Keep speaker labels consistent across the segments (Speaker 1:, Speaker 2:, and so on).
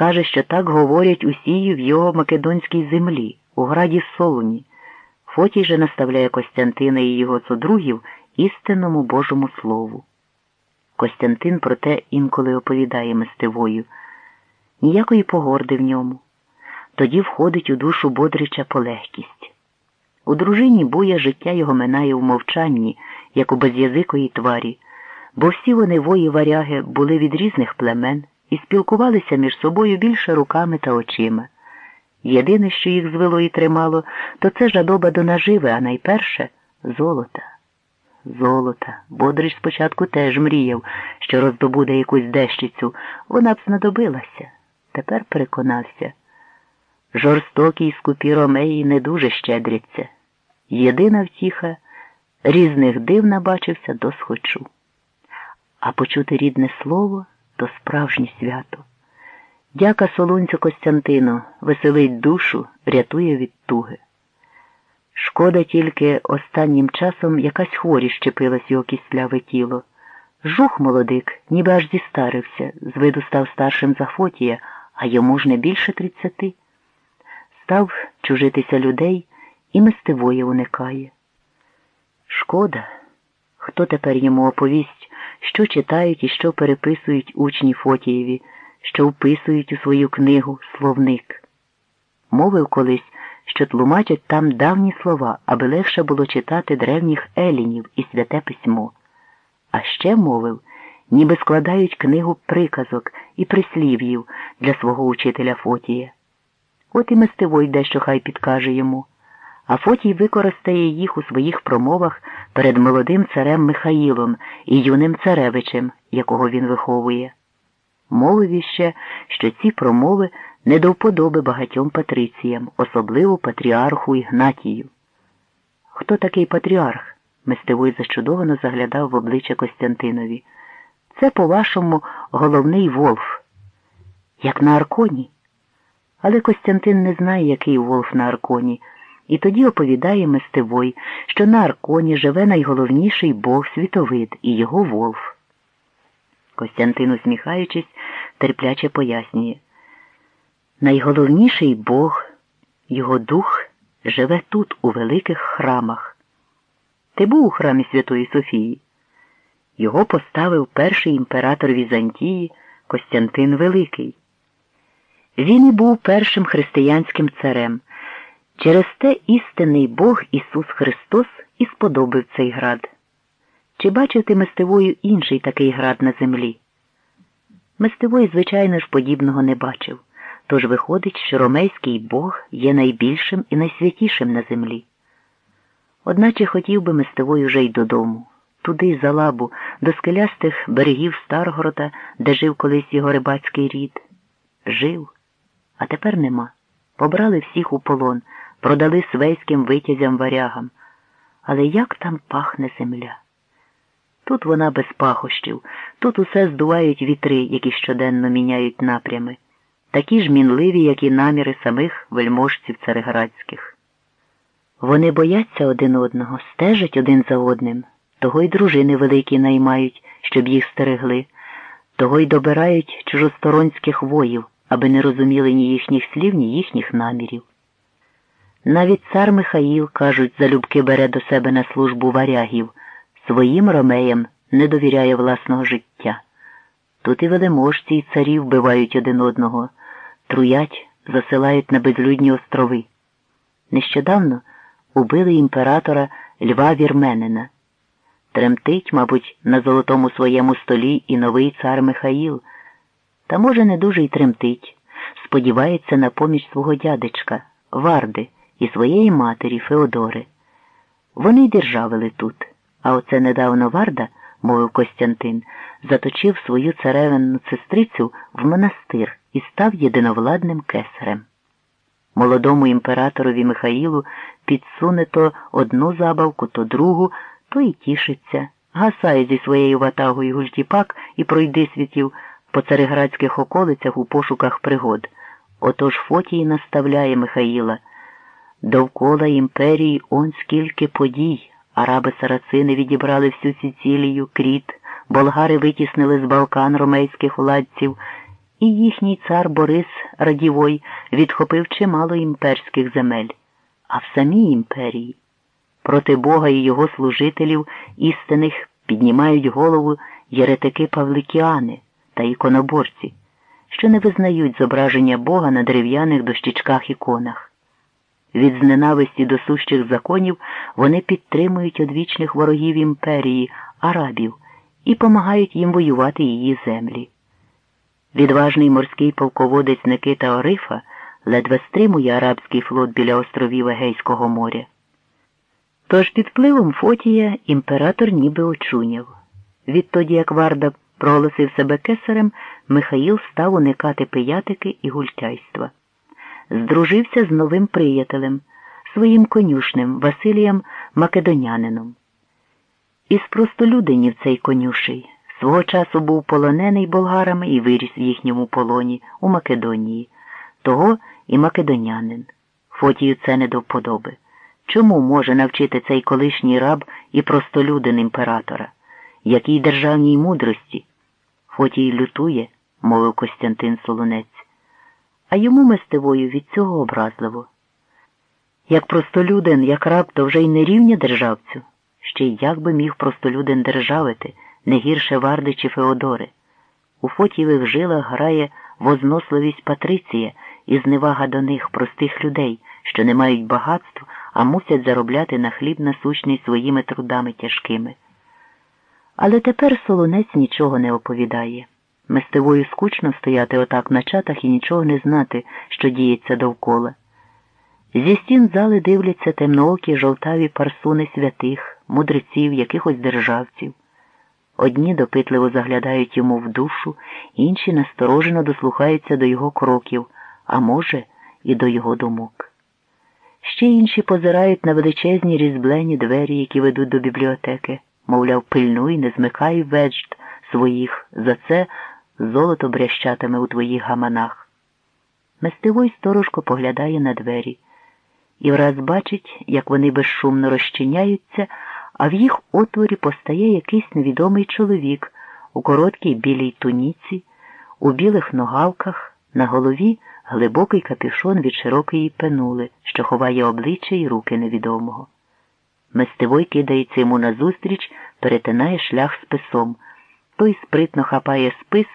Speaker 1: Каже, що так говорять усі в його македонській землі, у граді Солуні. Фотій же наставляє Костянтина і його содругів істинному Божому Слову. Костянтин проте інколи оповідає мистивою, ніякої погорди в ньому. Тоді входить у душу Бодрича полегкість. У дружині буя життя його минає у мовчанні, як у без'язикої тварі, бо всі вони вої варяги були від різних племен і спілкувалися між собою більше руками та очима. Єдине, що їх звело і тримало, то це жадоба до наживи, а найперше золота. Золота. Бодрич спочатку теж мріяв, що роздобуде якусь дещицю. Вона б знадобилася. Тепер переконався. Жорстокі й скупі ромеї не дуже щедряться. Єдина втіха різних див набачився до схочу. А почути рідне слово то справжнє свято. Дяка солунцю Костянтину веселить душу, рятує від туги. Шкода тільки останнім часом якась хворість щепилась його кисляве тіло. Жух молодик, ніби аж зістарився, з виду став старшим за Фотія, а йому ж не більше тридцяти. Став чужитися людей і мистивоє уникає. Шкода, хто тепер йому оповість, що читають і що переписують учні Фотієві, що вписують у свою книгу словник. Мовив колись що тлумачать там давні слова, аби легше було читати древніх елінів і святе письмо. А ще мовив, ніби складають книгу приказок і прислів'їв для свого учителя Фотія. От і мистивой дещо хай підкаже йому, а Фотій використає їх у своїх промовах перед молодим царем Михаїлом і юним царевичем, якого він виховує. Мовив іще, що ці промови не до вподоби багатьом патриціям, особливо патріарху Ігнатію. Хто такий патріарх? Мистевой зачудовано заглядав в обличчя Костянтинові. Це, по-вашому, головний Волф. Як на Арконі. Але Костянтин не знає, який Волф на Арконі, і тоді оповідає Мистевой, що на Арконі живе найголовніший бог світовид і його Волф. Костянтин, усміхаючись, терпляче пояснює. Найголовніший Бог, його дух, живе тут, у великих храмах. Ти був у храмі Святої Софії. Його поставив перший імператор Візантії Костянтин Великий. Він і був першим християнським царем. Через те істинний Бог Ісус Христос і сподобив цей град. Чи бачив ти мистивою інший такий град на землі? Мистивой, звичайно ж, подібного не бачив. Тож виходить, що ромейський Бог є найбільшим і найсвятішим на землі. Одначе хотів би мистевою вже й додому, туди, за лабу, до скелястих берегів Старгорода, де жив колись його рибацький рід. Жив, а тепер нема. Побрали всіх у полон, продали свейським витязям варягам. Але як там пахне земля? Тут вона без пахощів, тут усе здувають вітри, які щоденно міняють напрями такі ж мінливі, як і наміри самих вельможців цареградських. Вони бояться один одного, стежать один за одним, того й дружини великі наймають, щоб їх стерегли, того й добирають чужосторонських воїв, аби не розуміли ні їхніх слів, ні їхніх намірів. Навіть цар Михаїл, кажуть, залюбки бере до себе на службу варягів, своїм ромеям не довіряє власного життя. Тут і велеможці, і царі вбивають один одного труять, засилають на безлюдні острови. Нещодавно убили імператора Льва Вірменина. Тремтить, мабуть, на золотому своєму столі і новий цар Михаїл. Та, може, не дуже й тремтить, сподівається на поміч свого дядечка, Варди і своєї матері Феодори. Вони й державили тут, а оце недавно Варда, мовив Костянтин, заточив свою царевинну сестрицю в монастир і став єдиновладним кесарем. Молодому імператорові Михаїлу підсуне то одну забавку, то другу, то й тішиться, гасає зі своєю ватагою гультіпак і пройди світів по цареградських околицях у пошуках пригод. Отож Фотій наставляє Михаїла. Довкола імперії он скільки подій. Араби сарацини відібрали всю Сіцілію, кріт, болгари витіснили з Балкан ромейських владців і їхній цар Борис Радівой відхопив чимало імперських земель, а в самій імперії проти Бога і його служителів істинних піднімають голову єретики Павликіани та іконоборці, що не визнають зображення Бога на дерев'яних дощічках іконах. Від зненависті до сущих законів вони підтримують одвічних ворогів імперії, арабів і помагають їм воювати її землі. Відважний морський полководець Никита Орифа ледве стримує арабський флот біля островів Егейського моря. Тож під впливом Фотія імператор ніби очуняв. Відтоді, як Варда проголосив себе кесарем, Михаїл став уникати пиятики і гультяйства. Здружився з новим приятелем, своїм конюшним Василієм Македонянином. Із простолюдинів цей конюший свого часу був полонений болгарами і виріс в їхньому полоні у Македонії. Того і македонянин. Фотію це не до вподоби. Чому може навчити цей колишній раб і простолюдин імператора? Якій державній мудрості? Фотій лютує, мовив Костянтин Солонець, а йому мистевою від цього образливо. Як простолюдин, як раб, то вже й не рівня державцю. Ще й як би міг простолюдин державити, не гірше Варди чи Феодори. У Фотієвих жилах грає возносливість Патриція і зневага до них, простих людей, що не мають багатств, а мусять заробляти на хліб насущний своїми трудами тяжкими. Але тепер солонець нічого не оповідає. Мистевою скучно стояти отак на чатах і нічого не знати, що діється довкола. Зі стін зали дивляться темноокі жовтаві парсуни святих, мудреців, якихось державців. Одні допитливо заглядають йому в душу, інші насторожено дослухаються до його кроків, а може, і до його думок. Ще інші позирають на величезні різблені двері, які ведуть до бібліотеки, мовляв, пильнуй, не змикай веджд своїх, за це золото брящатиме у твоїх гаманах. Мистивой сторожко поглядає на двері і враз бачить, як вони безшумно розчиняються, а в їх отворі постає якийсь невідомий чоловік у короткій білій туніці, у білих ногавках, на голові глибокий капюшон від широкої пенули, що ховає обличчя і руки невідомого. Мистивой кидається йому назустріч, перетинає шлях списом. Той спритно хапає спис,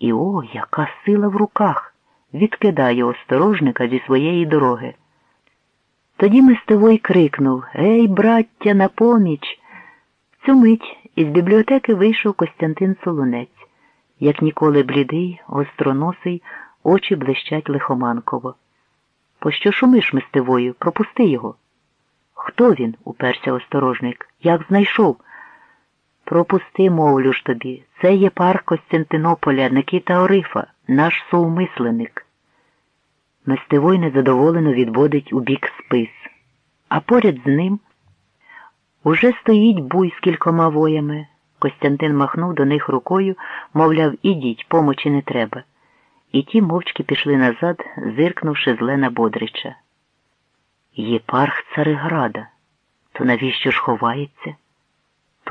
Speaker 1: і о, яка сила в руках! Відкидає осторожника зі своєї дороги. Тоді Мистовой крикнув Ей, браття, на поміч! Цю мить із бібліотеки вийшов Костянтин Солонець, як ніколи блідий, гостроносий, очі блищать лихоманково. Пощо шумиш мистивою? Пропусти його. Хто він? уперся осторожник. Як знайшов? Пропусти, мовлю ж тобі. Це є парк Костянтинополя, Никита Орифа, наш соумисленик. Мистивой незадоволено відводить у бік спис, а поряд з ним уже стоїть буй з кількома воями. Костянтин махнув до них рукою, мовляв, ідіть, помочі не треба. І ті мовчки пішли назад, зиркнувши зле на Бодрича. Єпарх Цариграда. То навіщо ж ховається?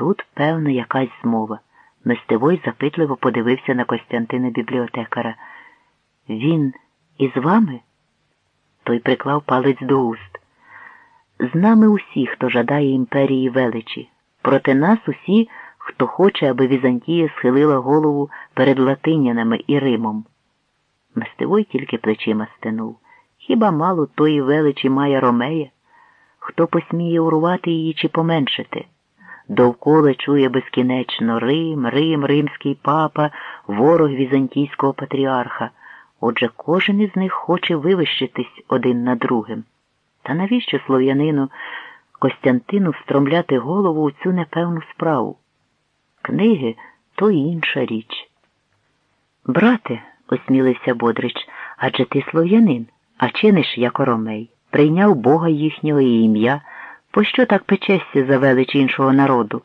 Speaker 1: Тут, певно, якась змова. Мистивой запитливо подивився на Костянтина бібліотекара. Він із вами? Той приклав палець до уст. З нами усі, хто жадає імперії величі, проти нас усі, хто хоче, аби Візантія схилила голову перед латинянами і Римом. Мастивой тільки плечима стенув. Хіба мало тої величі має Ромея? Хто посміє урвати її чи поменшити? Довкола чує безкінечно Рим, Рим, римський папа, ворог візантійського патріарха. Отже, кожен із них хоче вивищитись один на другим. Та навіщо слов'янину Костянтину встромляти голову у цю непевну справу? Книги то інша річ. Брате, осмілився Бодрич, адже ти слов'янин, а чиниш, як оромей, прийняв Бога їхнього і ім'я, пощо так печешся за велич іншого народу?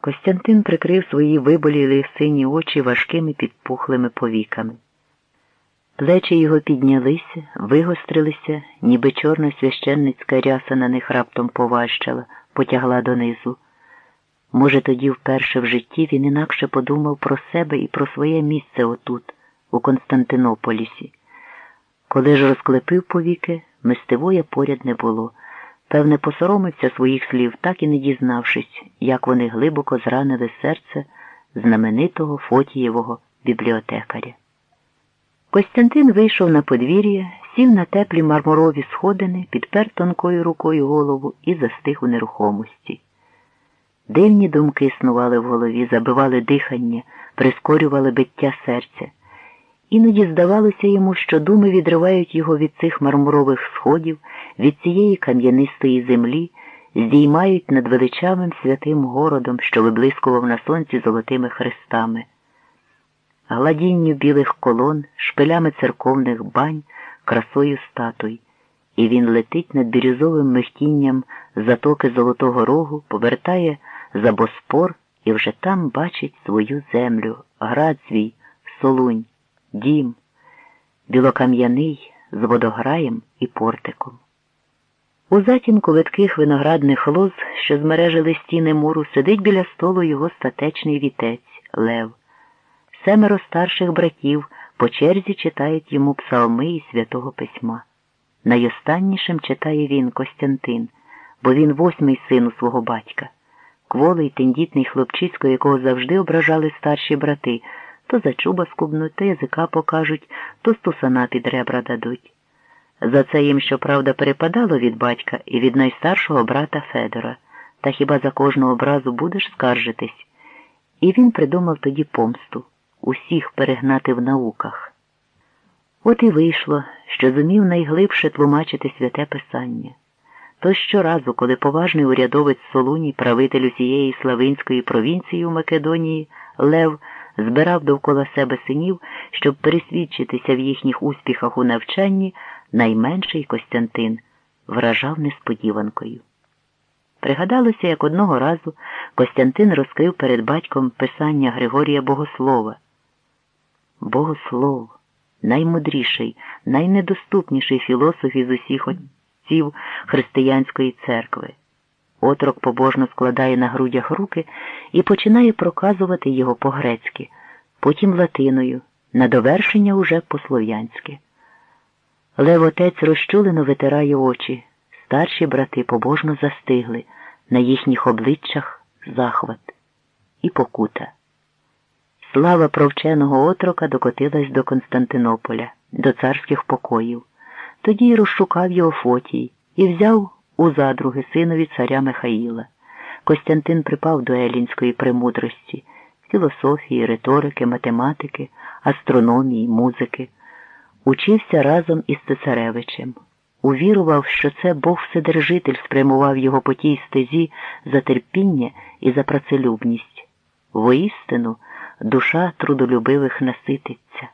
Speaker 1: Костянтин прикрив свої виболілі сині очі важкими підпухлими повіками. Плечі його піднялися, вигострилися, ніби чорна священницька ряса на них раптом поважчала, потягла донизу. Може, тоді вперше в житті він інакше подумав про себе і про своє місце отут, у Константинополісі. Коли ж розклепив повіки, мистевоя поряд не було. Певне, посоромився своїх слів, так і не дізнавшись, як вони глибоко зранили серце знаменитого Фотієвого бібліотекаря. Костянтин вийшов на подвір'я, сів на теплі мармурові сходини, підпер тонкою рукою голову і застиг у нерухомості. Дивні думки снували в голові, забивали дихання, прискорювали биття серця. Іноді здавалося йому, що думи відривають його від цих мармурових сходів, від цієї кам'янистої землі, здіймають над величавим святим городом, що виблискував на сонці золотими хрестами. Гладінню білих колон, шпилями церковних бань, красою статуй, і він летить над бірюзовим михтінням затоки Золотого Рогу, повертає за Боспор і вже там бачить свою землю, град свій, солунь дім, білокам'яний з водограєм і портиком. У затінку видких виноградних лоз, що змережили стіни муру, сидить біля столу його статечний вітець Лев. Семеро старших братів по черзі читають йому псалми і святого письма. Найостаннішим читає він Костянтин, бо він восьмий син у свого батька. Кволий тендітний хлопчисько, якого завжди ображали старші брати то за чуба скубнуть, то язика покажуть, то стусана під ребра дадуть. За це їм, щоправда, перепадало від батька і від найстаршого брата Федора, та хіба за кожну образу будеш скаржитись? І він придумав тоді помсту усіх перегнати в науках. От і вийшло, що зумів найглибше тлумачити святе Писання. То щоразу, коли поважний урядовець Солуній, правитель усієї Славинської провінції у Македонії, Лев, збирав довкола себе синів, щоб пересвідчитися в їхніх успіхах у навчанні, найменший Костянтин вражав несподіванкою. Пригадалося, як одного разу Костянтин розкрив перед батьком писання Григорія Богослова. Богослов, наймудріший, найнедоступніший філософ із усіх отців християнської церкви. Отрок побожно складає на грудях руки і починає проказувати його по-грецьки, потім латиною, на довершення уже по-слов'янськи. Лев отець розчулено витирає очі, старші брати побожно застигли, на їхніх обличчях захват і покута. Слава провченого отрока докотилась до Константинополя, до царських покоїв. Тоді розшукав його Фотій і взяв у задруги синові царя Михаїла. Костянтин припав до елінської премудрості, філософії, риторики, математики, астрономії, музики. Учився разом із цесаревичем. Увірував, що це Бог Вседержитель спрямував його по тій стезі за терпіння і за працелюбність. Воістину, душа трудолюбивих насититься.